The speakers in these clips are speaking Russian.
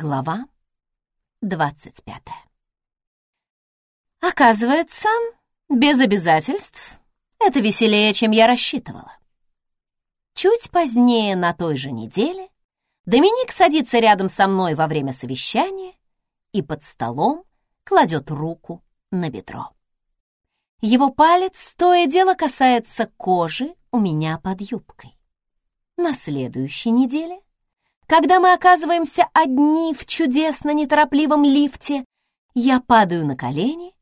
Глава 25 Оказывается, без обязательств это веселее, чем я рассчитывала. Чуть позднее на той же неделе Доминик садится рядом со мной во время совещания и под столом кладет руку на бедро. Его палец то и дело касается кожи у меня под юбкой. На следующей неделе когда мы оказываемся одни в чудесно неторопливом лифте, я падаю на колени,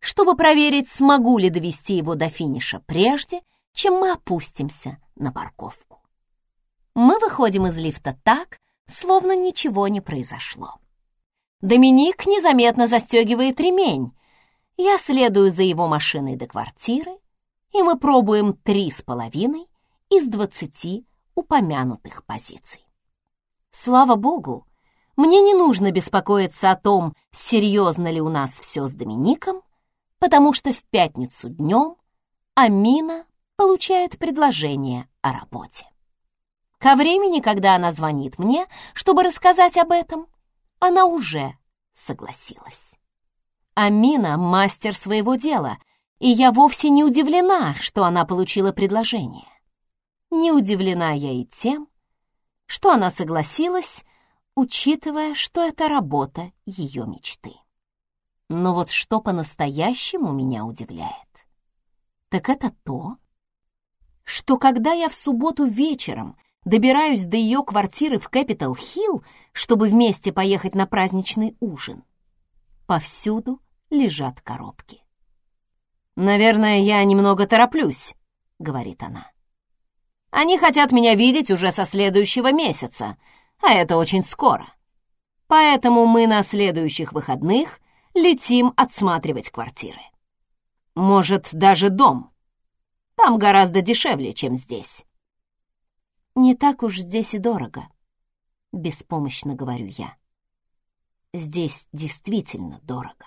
чтобы проверить, смогу ли довести его до финиша прежде, чем мы опустимся на парковку. Мы выходим из лифта так, словно ничего не произошло. Доминик незаметно застегивает ремень. Я следую за его машиной до квартиры, и мы пробуем три с половиной из двадцати упомянутых позиций. Слава богу, мне не нужно беспокоиться о том, серьезно ли у нас все с Домиником, потому что в пятницу днем Амина получает предложение о работе. Ко времени, когда она звонит мне, чтобы рассказать об этом, она уже согласилась. Амина — мастер своего дела, и я вовсе не удивлена, что она получила предложение. Не удивлена я и тем, что она согласилась, учитывая, что это работа ее мечты. Но вот что по-настоящему меня удивляет, так это то, что когда я в субботу вечером добираюсь до ее квартиры в Кэпитал-Хилл, чтобы вместе поехать на праздничный ужин, повсюду лежат коробки. «Наверное, я немного тороплюсь», — говорит она. Они хотят меня видеть уже со следующего месяца, а это очень скоро. Поэтому мы на следующих выходных летим отсматривать квартиры. Может, даже дом. Там гораздо дешевле, чем здесь. Не так уж здесь и дорого, беспомощно говорю я. Здесь действительно дорого.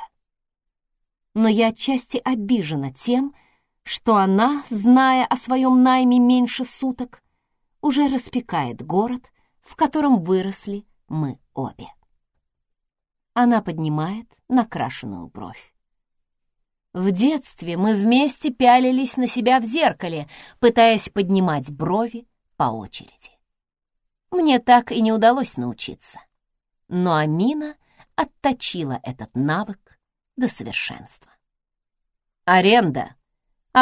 Но я отчасти обижена тем, что что она, зная о своем найме меньше суток, уже распекает город, в котором выросли мы обе. Она поднимает накрашенную бровь. В детстве мы вместе пялились на себя в зеркале, пытаясь поднимать брови по очереди. Мне так и не удалось научиться. Но Амина отточила этот навык до совершенства. Аренда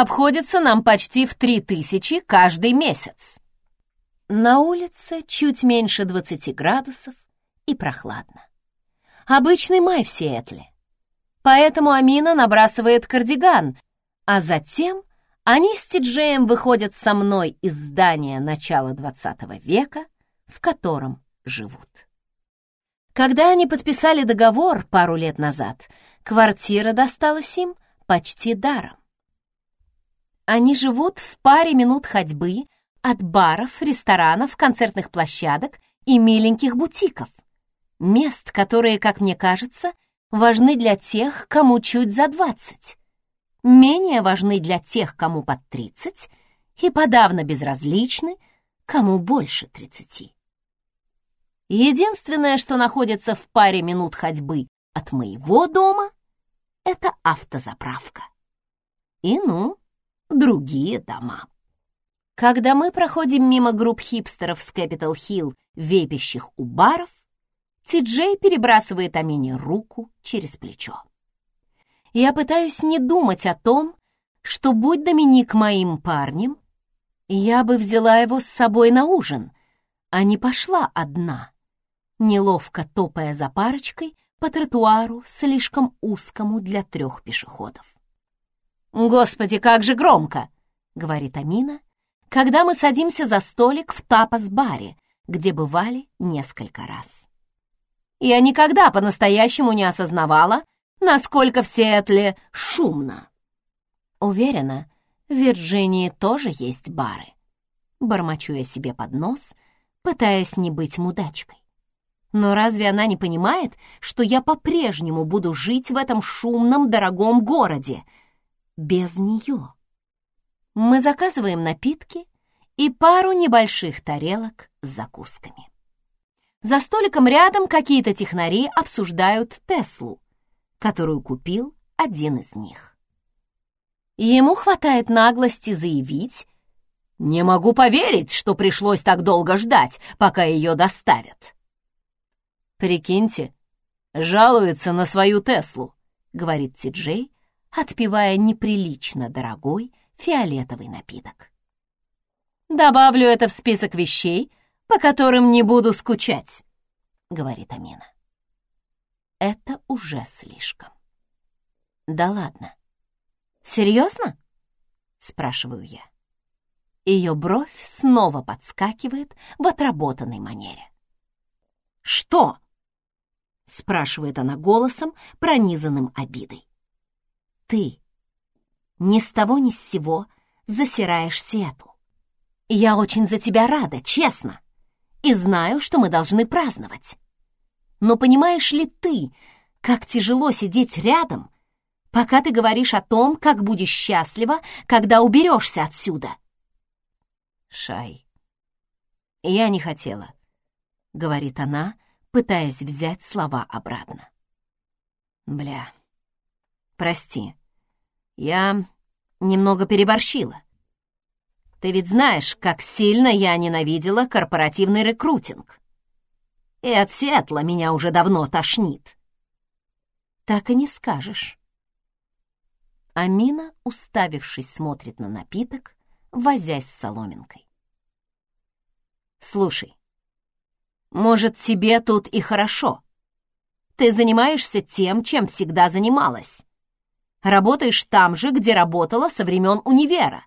обходится нам почти в три тысячи каждый месяц. На улице чуть меньше 20 градусов и прохладно. Обычный май в Сиэтле. Поэтому Амина набрасывает кардиган, а затем они с Тиджеем выходят со мной из здания начала 20 века, в котором живут. Когда они подписали договор пару лет назад, квартира досталась им почти даром. Они живут в паре минут ходьбы от баров, ресторанов, концертных площадок и миленьких бутиков. Мест, которые, как мне кажется, важны для тех, кому чуть за двадцать. Менее важны для тех, кому под тридцать, и подавно безразличны, кому больше тридцати. Единственное, что находится в паре минут ходьбы от моего дома, это автозаправка. И ну, другие дома. Когда мы проходим мимо групп хипстеров с Кэпитал-Хилл, вейпящих у баров, Ти-Джей перебрасывает Амине руку через плечо. Я пытаюсь не думать о том, что, будь Доминик моим парнем, я бы взяла его с собой на ужин, а не пошла одна, неловко топая за парочкой по тротуару, слишком узкому для трех пешеходов. «Господи, как же громко!» — говорит Амина, когда мы садимся за столик в тапас-баре, где бывали несколько раз. Я никогда по-настоящему не осознавала, насколько в Сиэтле шумно. Уверена, в Вирджинии тоже есть бары. Бормочу я себе под нос, пытаясь не быть мудачкой. Но разве она не понимает, что я по-прежнему буду жить в этом шумном, дорогом городе — без нее. Мы заказываем напитки и пару небольших тарелок с закусками. За столиком рядом какие-то технари обсуждают Теслу, которую купил один из них. Ему хватает наглости заявить, «Не могу поверить, что пришлось так долго ждать, пока ее доставят». «Прикиньте, жалуется на свою Теслу», — говорит Ти-Джей, отпивая неприлично дорогой фиолетовый напиток. «Добавлю это в список вещей, по которым не буду скучать», — говорит Амина. Это уже слишком. Да ладно. Серьезно? Спрашиваю я. Ее бровь снова подскакивает в отработанной манере. «Что?» — спрашивает она голосом, пронизанным обидой. «Ты ни с того ни с сего засираешь Сиэтл. Я очень за тебя рада, честно, и знаю, что мы должны праздновать. Но понимаешь ли ты, как тяжело сидеть рядом, пока ты говоришь о том, как будешь счастлива, когда уберешься отсюда?» Шай, я не хотела, — говорит она, пытаясь взять слова обратно. Бля, прости, я немного переборщила. Ты ведь знаешь, как сильно я ненавидела корпоративный рекрутинг. И от Сиэтла меня уже давно тошнит. Так и не скажешь. Амина, уставившись, смотрит на напиток, возясь с соломинкой. «Слушай, может, тебе тут и хорошо. Ты занимаешься тем, чем всегда занималась. Работаешь там же, где работала со времен универа.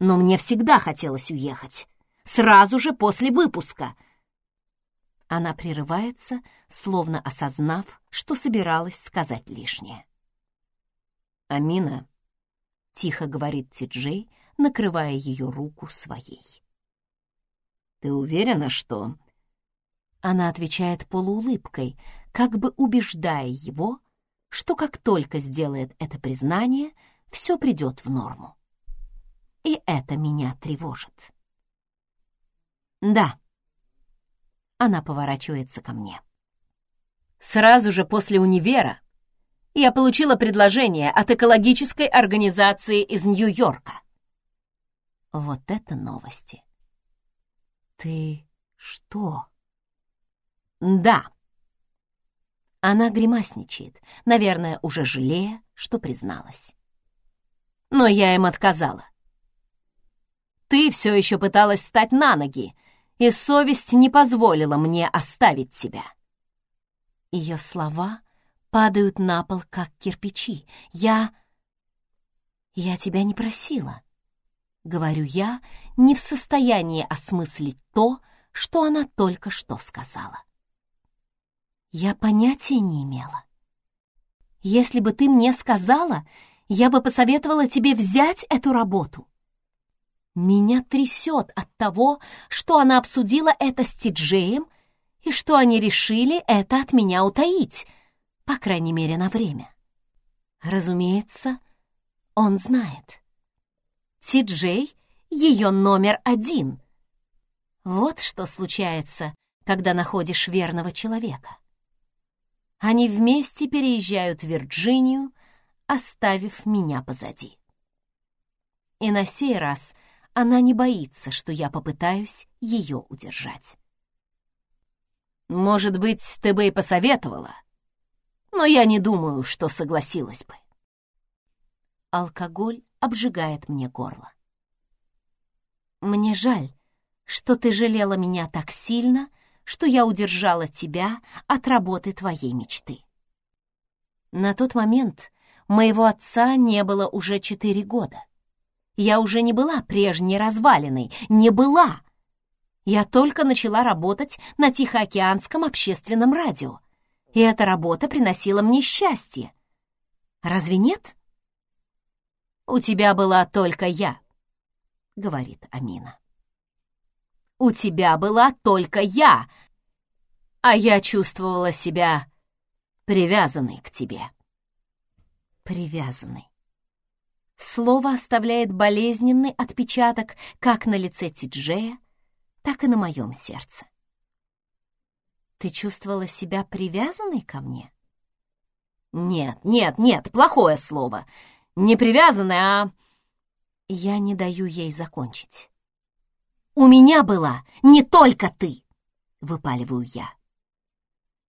Но мне всегда хотелось уехать. Сразу же после выпуска». Она прерывается, словно осознав, что собиралась сказать лишнее. «Амина», — тихо говорит Ти-Джей, — накрывая ее руку своей. «Ты уверена, что...» Она отвечает полуулыбкой, как бы убеждая его, что как только сделает это признание, все придет в норму. И это меня тревожит. «Да». Она поворачивается ко мне. Сразу же после универа я получила предложение от экологической организации из Нью-Йорка. Вот это новости. Ты что? Да. Она гримасничает, наверное, уже жалея, что призналась. Но я им отказала. Ты все еще пыталась встать на ноги, и совесть не позволила мне оставить тебя. Ее слова падают на пол, как кирпичи. Я... Я тебя не просила. — говорю я, не в состоянии осмыслить то, что она только что сказала. Я понятия не имела. Если бы ты мне сказала, я бы посоветовала тебе взять эту работу. Меня трясет от того, что она обсудила это с Тиджеем и что они решили это от меня утаить, по крайней мере, на время. Разумеется, он знает. Ти-Джей — ее номер один. Вот что случается, когда находишь верного человека. Они вместе переезжают в Вирджинию, оставив меня позади. И на сей раз она не боится, что я попытаюсь ее удержать. Может быть, ты бы и посоветовала, но я не думаю, что согласилась бы. Алкоголь обжигает мне горло. Мне жаль, что ты жалела меня так сильно, что я удержала тебя от работы твоей мечты. На тот момент моего отца не было уже четыре года. Я уже не была прежней развалиной, не была. Я только начала работать на Тихоокеанском общественном радио, и эта работа приносила мне счастье. Разве нет? «У тебя была только я», — говорит Амина. «У тебя была только я, а я чувствовала себя привязанной к тебе». Привязанной. Слово оставляет болезненный отпечаток как на лице Тиджея, так и на моем сердце. Ты чувствовала себя привязанной ко мне? Нет, нет, нет, плохое слово. Не привязанной, а... Я не даю ей закончить. У меня была не только ты, выпаливаю я.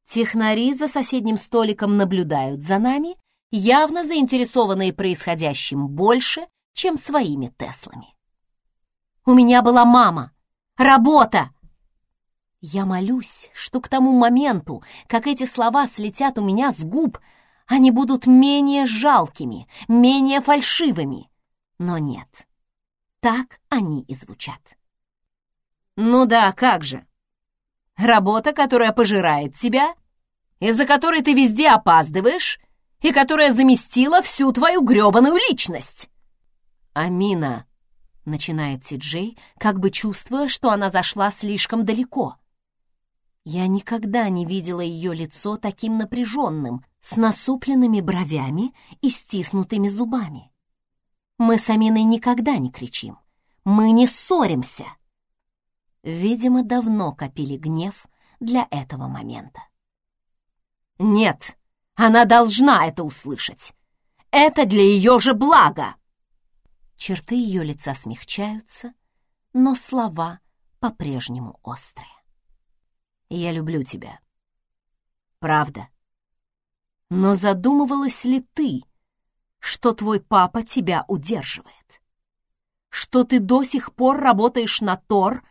Технари за соседним столиком наблюдают за нами, явно заинтересованные происходящим больше, чем своими Теслами. У меня была мама, работа, я молюсь, что к тому моменту, как эти слова слетят у меня с губ, они будут менее жалкими, менее фальшивыми. Но нет, так они и звучат. Ну да, как же. Работа, которая пожирает тебя, из-за которой ты везде опаздываешь и которая заместила всю твою грёбаную личность. Амина, начинает Ти-Джей, как бы чувствуя, что она зашла слишком далеко — я никогда не видела ее лицо таким напряженным, с насупленными бровями и стиснутыми зубами. Мы с Аминой никогда не кричим. Мы не ссоримся. Видимо, давно копили гнев для этого момента. Нет, она должна это услышать. Это для ее же блага. Черты ее лица смягчаются, но слова по-прежнему острые я люблю тебя. Правда. Но задумывалась ли ты, что твой папа тебя удерживает? Что ты до сих пор работаешь на Тор,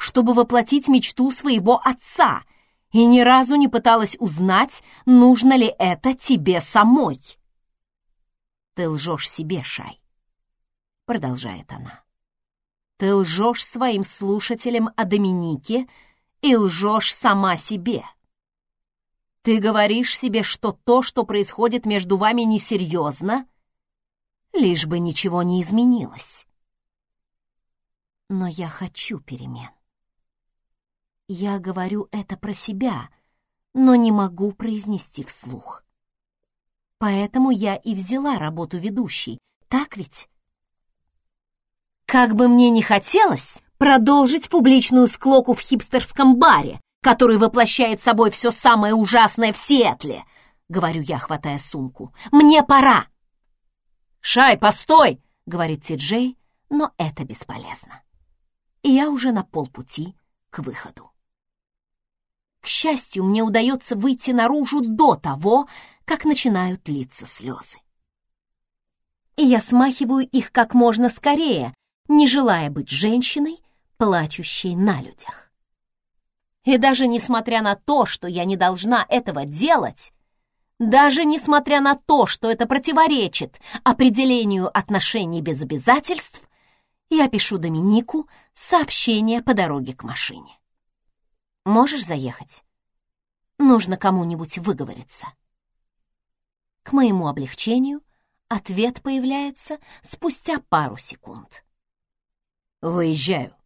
чтобы воплотить мечту своего отца, и ни разу не пыталась узнать, нужно ли это тебе самой? Ты лжешь себе, Шай, продолжает она. Ты лжешь своим слушателям о Доминике, и лжешь сама себе. Ты говоришь себе, что то, что происходит между вами, несерьезно, лишь бы ничего не изменилось. Но я хочу перемен. Я говорю это про себя, но не могу произнести вслух. Поэтому я и взяла работу ведущей, так ведь? Как бы мне ни хотелось, продолжить публичную склоку в хипстерском баре, который воплощает собой все самое ужасное в Сиэтле, — говорю я, хватая сумку. «Мне пора!» «Шай, постой!» — говорит Ти-Джей, но это бесполезно. И я уже на полпути к выходу. К счастью, мне удается выйти наружу до того, как начинают литься слезы. И я смахиваю их как можно скорее, не желая быть женщиной, плачущей на людях. И даже несмотря на то, что я не должна этого делать, даже несмотря на то, что это противоречит определению отношений без обязательств, я пишу Доминику сообщение по дороге к машине. «Можешь заехать? Нужно кому-нибудь выговориться». К моему облегчению ответ появляется спустя пару секунд. «Выезжаю».